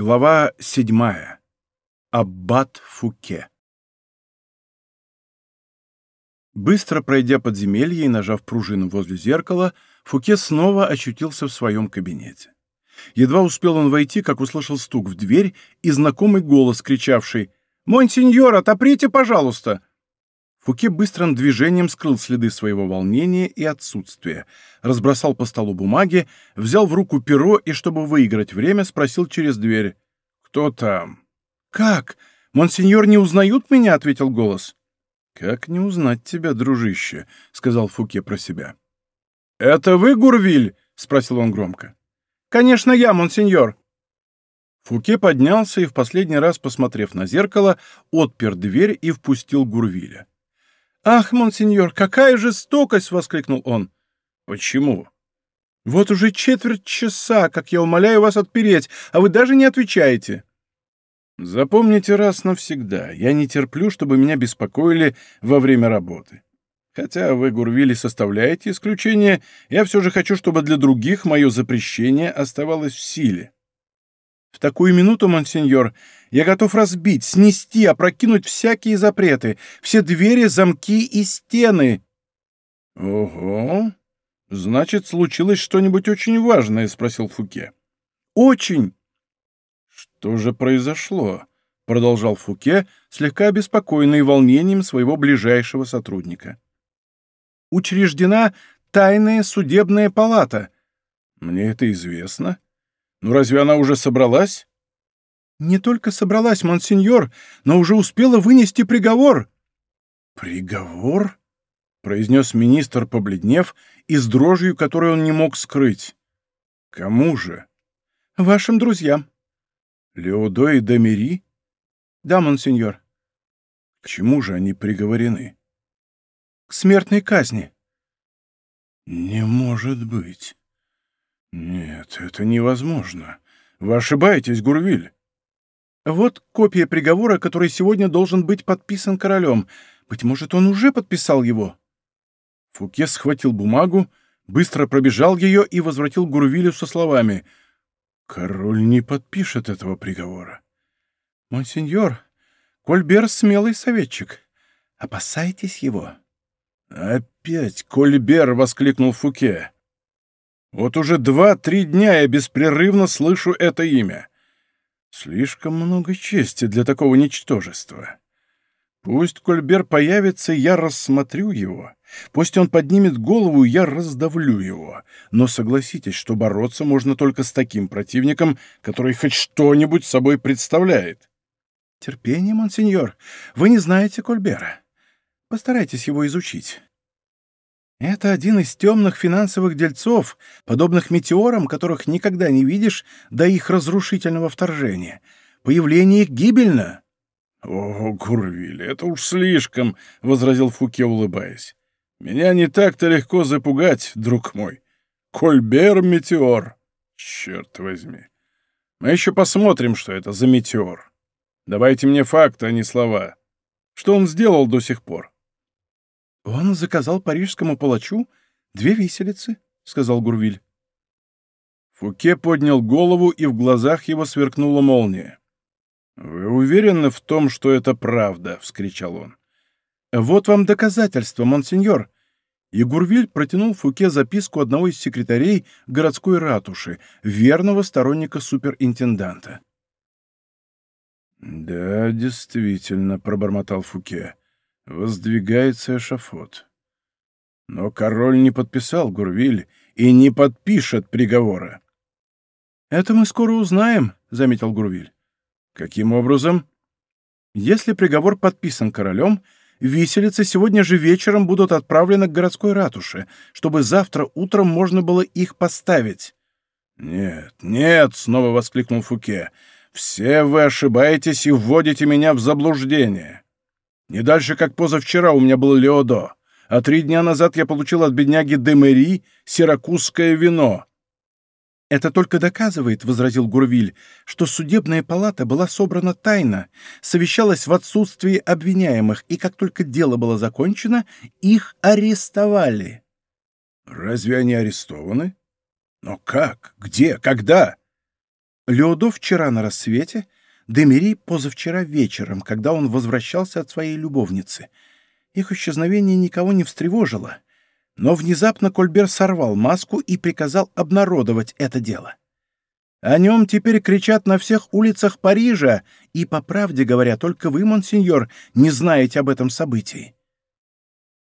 Глава седьмая. Аббат Фуке. Быстро пройдя подземелье и нажав пружину возле зеркала, Фуке снова очутился в своем кабинете. Едва успел он войти, как услышал стук в дверь и знакомый голос, кричавший «Монсеньор, отоприте, пожалуйста!» Фуке быстрым движением скрыл следы своего волнения и отсутствия, разбросал по столу бумаги, взял в руку перо и, чтобы выиграть время, спросил через дверь. «Кто там?» «Как? Монсеньор не узнают меня?» — ответил голос. «Как не узнать тебя, дружище?» — сказал Фуке про себя. «Это вы, Гурвиль?» — спросил он громко. «Конечно, я, монсеньор». Фуке поднялся и, в последний раз посмотрев на зеркало, отпер дверь и впустил Гурвиля. «Ах, монсеньор, какая жестокость!» — воскликнул он. «Почему?» «Вот уже четверть часа, как я умоляю вас отпереть, а вы даже не отвечаете». «Запомните раз навсегда, я не терплю, чтобы меня беспокоили во время работы. Хотя вы, Гурвили, составляете исключение, я все же хочу, чтобы для других мое запрещение оставалось в силе». Такую минуту, монсеньор, я готов разбить, снести, опрокинуть всякие запреты, все двери, замки и стены. — Ого! Значит, случилось что-нибудь очень важное? — спросил Фуке. — Очень! — Что же произошло? — продолжал Фуке, слегка обеспокоенный волнением своего ближайшего сотрудника. — Учреждена тайная судебная палата. — Мне это известно. — ну разве она уже собралась? Не только собралась, монсеньор, но уже успела вынести приговор. Приговор? произнес министр, побледнев, и с дрожью, которую он не мог скрыть. Кому же? Вашим друзьям. Леодо и Дамири? Да, монсеньор. К чему же они приговорены? К смертной казни. Не может быть. «Нет, это невозможно. Вы ошибаетесь, Гурвиль». «Вот копия приговора, который сегодня должен быть подписан королем. Быть может, он уже подписал его?» Фуке схватил бумагу, быстро пробежал ее и возвратил Гурвилю со словами «Король не подпишет этого приговора». «Монсеньор, Кольбер — смелый советчик. Опасайтесь его». «Опять Кольбер!» — воскликнул Фуке. Вот уже два-три дня я беспрерывно слышу это имя. Слишком много чести для такого ничтожества. Пусть Кольбер появится, я рассмотрю его. Пусть он поднимет голову, я раздавлю его. Но согласитесь, что бороться можно только с таким противником, который хоть что-нибудь собой представляет. Терпение, монсеньор. Вы не знаете Кольбера. Постарайтесь его изучить. Это один из темных финансовых дельцов, подобных метеорам, которых никогда не видишь до их разрушительного вторжения. Появление их гибельно. — О, Гурвиль, это уж слишком, — возразил Фуке, улыбаясь. — Меня не так-то легко запугать, друг мой. Кольбер-метеор. Черт возьми. Мы еще посмотрим, что это за метеор. Давайте мне факты, а не слова. Что он сделал до сих пор? — «Он заказал парижскому палачу две виселицы», — сказал Гурвиль. Фуке поднял голову, и в глазах его сверкнула молния. «Вы уверены в том, что это правда?» — вскричал он. «Вот вам доказательство, монсеньор». И Гурвиль протянул Фуке записку одного из секретарей городской ратуши, верного сторонника суперинтенданта. «Да, действительно», — пробормотал Фуке. Воздвигается эшафот. Но король не подписал Гурвиль и не подпишет приговора. «Это мы скоро узнаем», — заметил Гурвиль. «Каким образом?» «Если приговор подписан королем, виселицы сегодня же вечером будут отправлены к городской ратуше, чтобы завтра утром можно было их поставить». «Нет, нет!» — снова воскликнул Фуке. «Все вы ошибаетесь и вводите меня в заблуждение. Не дальше, как позавчера у меня был Леодо, а три дня назад я получил от бедняги Демери сиракузское вино. «Это только доказывает, — возразил Гурвиль, — что судебная палата была собрана тайно, совещалась в отсутствии обвиняемых, и как только дело было закончено, их арестовали». «Разве они арестованы? Но как? Где? Когда?» Леодо вчера на рассвете, Демери позавчера вечером, когда он возвращался от своей любовницы. Их исчезновение никого не встревожило, но внезапно Кольбер сорвал маску и приказал обнародовать это дело. О нем теперь кричат на всех улицах Парижа, и, по правде говоря, только вы, монсеньор, не знаете об этом событии.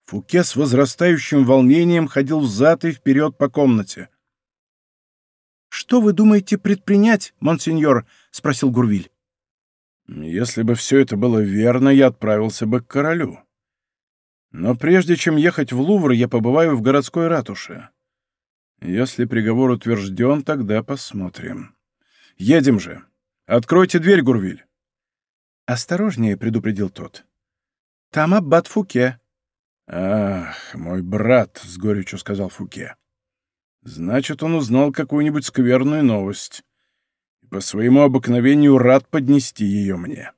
Фуке с возрастающим волнением ходил взад и вперед по комнате. «Что вы думаете предпринять, монсеньор?» — спросил Гурвиль. «Если бы все это было верно, я отправился бы к королю. Но прежде чем ехать в Лувр, я побываю в городской ратуше. Если приговор утвержден, тогда посмотрим. Едем же. Откройте дверь, Гурвиль. «Осторожнее», — предупредил тот. «Там аббат Фуке». «Ах, мой брат», — с горечью сказал Фуке. «Значит, он узнал какую-нибудь скверную новость по своему обыкновению рад поднести ее мне».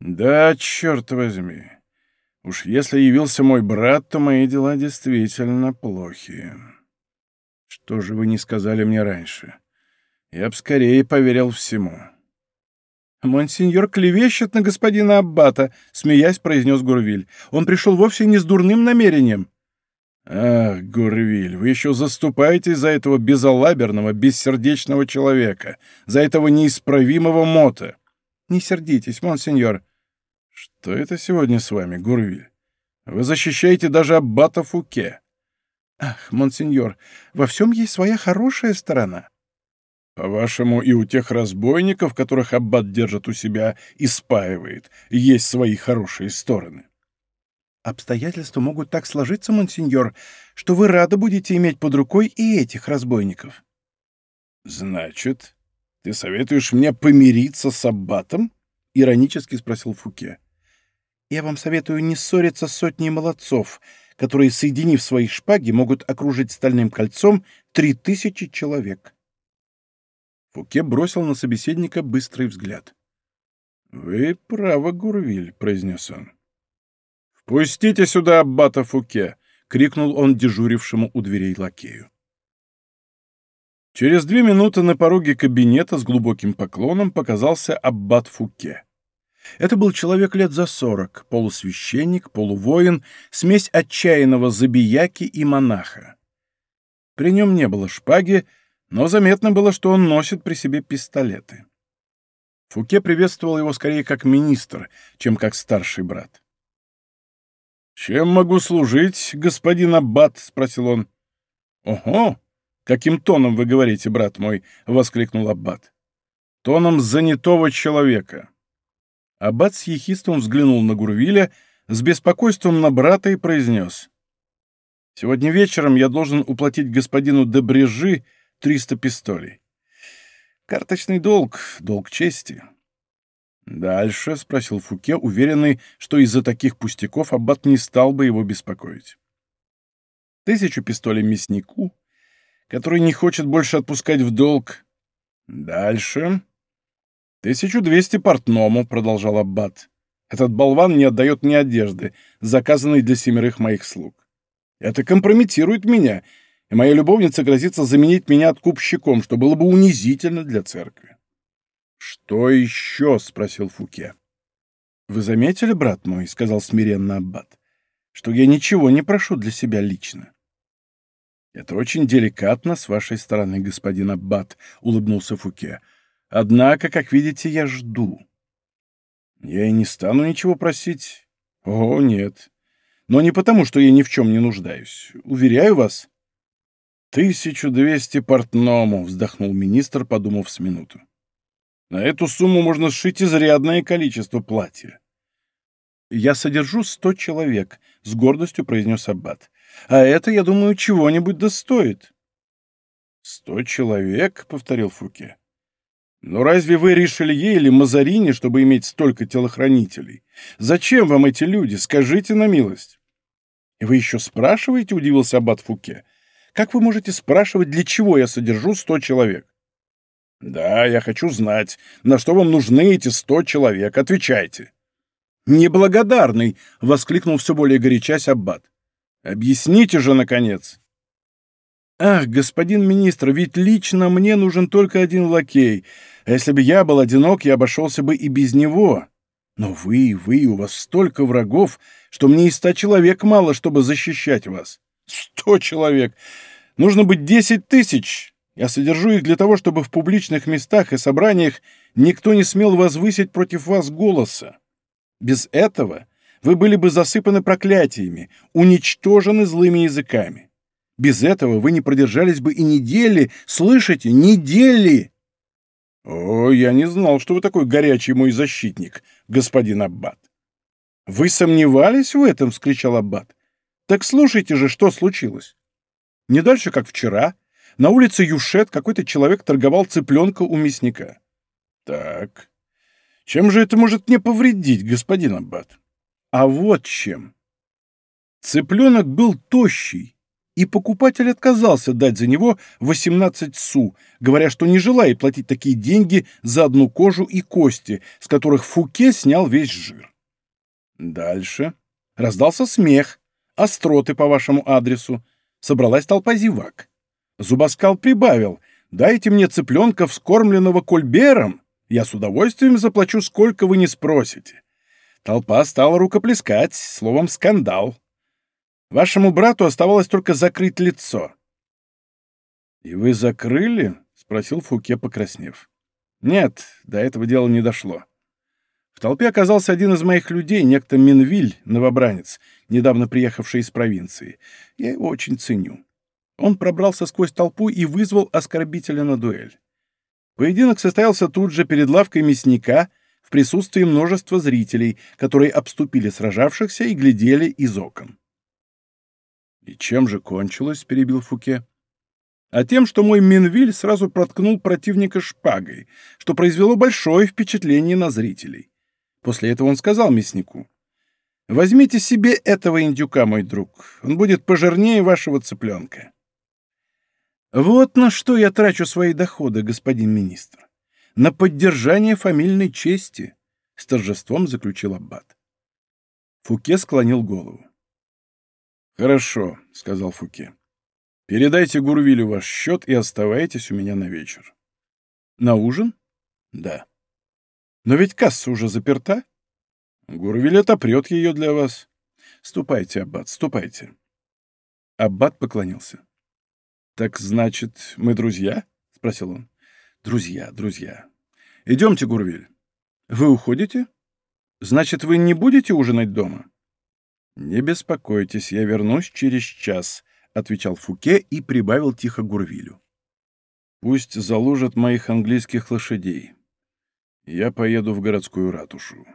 «Да, черт возьми. Уж если явился мой брат, то мои дела действительно плохие». Что же вы не сказали мне раньше? Я б скорее поверил всему. «Монсеньор клевещет на господина Аббата», — смеясь произнес Гурвиль. «Он пришел вовсе не с дурным намерением». «Ах, Гурвиль, вы еще заступаетесь за этого безалаберного, бессердечного человека, за этого неисправимого мота». «Не сердитесь, монсеньор». «Что это сегодня с вами, Гурвиль? Вы защищаете даже Аббата Фуке. Ах, монсеньор, во всем есть своя хорошая сторона. По-вашему, и у тех разбойников, которых аббат держит у себя и спаивает, есть свои хорошие стороны. Обстоятельства могут так сложиться, монсеньор, что вы рады будете иметь под рукой и этих разбойников. Значит, ты советуешь мне помириться с аббатом? Иронически спросил Фуке. Я вам советую не ссориться с сотней молодцов, которые, соединив свои шпаги, могут окружить стальным кольцом три тысячи человек. Фуке бросил на собеседника быстрый взгляд. «Вы правы, Гурвиль», — произнес он. «Впустите сюда аббата Фуке!» — крикнул он дежурившему у дверей лакею. Через две минуты на пороге кабинета с глубоким поклоном показался аббат Фуке. Это был человек лет за сорок, полусвященник, полувоин, смесь отчаянного забияки и монаха. При нем не было шпаги, но заметно было, что он носит при себе пистолеты. Фуке приветствовал его скорее как министр, чем как старший брат. «Чем могу служить, господин Аббат?» — спросил он. «Ого! Каким тоном вы говорите, брат мой?» — воскликнул Аббат. «Тоном занятого человека». Аббат с ехистом взглянул на Гурвиля, с беспокойством на брата и произнес. «Сегодня вечером я должен уплатить господину Дебрежи триста пистолей. Карточный долг, долг чести». «Дальше?» — спросил Фуке, уверенный, что из-за таких пустяков Аббат не стал бы его беспокоить. «Тысячу пистолей мяснику, который не хочет больше отпускать в долг. Дальше?» «Тысячу двести портному», — продолжал Аббат. «Этот болван не отдает мне одежды, заказанной для семерых моих слуг. Это компрометирует меня, и моя любовница грозится заменить меня откупщиком, что было бы унизительно для церкви». «Что еще?» — спросил Фуке. «Вы заметили, брат мой, — сказал смиренно Аббат, — что я ничего не прошу для себя лично». «Это очень деликатно с вашей стороны, господин Аббат», — улыбнулся Фуке. Однако, как видите, я жду. Я и не стану ничего просить. О, нет. Но не потому, что я ни в чем не нуждаюсь. Уверяю вас. Тысячу двести портному, вздохнул министр, подумав с минуту. На эту сумму можно сшить изрядное количество платья. «Я содержу сто человек», — с гордостью произнес Аббат. «А это, я думаю, чего-нибудь достоит». «Сто человек?» — повторил Фуке. Но разве вы Ришелье или Мазарини, чтобы иметь столько телохранителей? Зачем вам эти люди? Скажите на милость. И вы еще спрашиваете, удивился Аббат Фуке. Как вы можете спрашивать, для чего я содержу сто человек? Да, я хочу знать, на что вам нужны эти сто человек. Отвечайте. Неблагодарный, воскликнул все более горячась Аббат. Объясните же, наконец. «Ах, господин министр, ведь лично мне нужен только один лакей, а если бы я был одинок, я обошелся бы и без него. Но вы, вы, у вас столько врагов, что мне и ста человек мало, чтобы защищать вас. Сто человек! Нужно быть десять тысяч! Я содержу их для того, чтобы в публичных местах и собраниях никто не смел возвысить против вас голоса. Без этого вы были бы засыпаны проклятиями, уничтожены злыми языками. Без этого вы не продержались бы и недели, слышите, недели!» «О, я не знал, что вы такой горячий мой защитник, господин Аббат». «Вы сомневались в этом?» — вскричал Аббат. «Так слушайте же, что случилось. Не дальше, как вчера, на улице Юшет какой-то человек торговал цыпленка у мясника». «Так, чем же это может мне повредить, господин Аббат?» «А вот чем. Цыпленок был тощий, и покупатель отказался дать за него 18 су, говоря, что не желает платить такие деньги за одну кожу и кости, с которых Фуке снял весь жир. Дальше раздался смех, остроты по вашему адресу, собралась толпа зевак. Зубоскал прибавил, дайте мне цыпленка, вскормленного кольбером, я с удовольствием заплачу, сколько вы не спросите. Толпа стала рукоплескать, словом, скандал. Вашему брату оставалось только закрыть лицо». «И вы закрыли?» — спросил Фуке, покраснев. «Нет, до этого дела не дошло. В толпе оказался один из моих людей, некто Минвиль, новобранец, недавно приехавший из провинции. Я его очень ценю. Он пробрался сквозь толпу и вызвал оскорбителя на дуэль. Поединок состоялся тут же перед лавкой мясника в присутствии множества зрителей, которые обступили сражавшихся и глядели из окон. «И чем же кончилось?» — перебил Фуке. «А тем, что мой Минвиль сразу проткнул противника шпагой, что произвело большое впечатление на зрителей. После этого он сказал мяснику, «Возьмите себе этого индюка, мой друг, он будет пожирнее вашего цыпленка». «Вот на что я трачу свои доходы, господин министр. На поддержание фамильной чести», — с торжеством заключил Аббат. Фуке склонил голову. «Хорошо», — сказал Фуке. «Передайте Гурвилю ваш счет и оставайтесь у меня на вечер». «На ужин?» «Да». «Но ведь касса уже заперта?» «Гурвиль отопрет ее для вас». «Ступайте, Аббат, ступайте». Аббат поклонился. «Так значит, мы друзья?» — спросил он. «Друзья, друзья. Идемте, Гурвиль. Вы уходите? Значит, вы не будете ужинать дома?» «Не беспокойтесь, я вернусь через час», — отвечал Фуке и прибавил тихо Гурвилю. «Пусть заложат моих английских лошадей. Я поеду в городскую ратушу».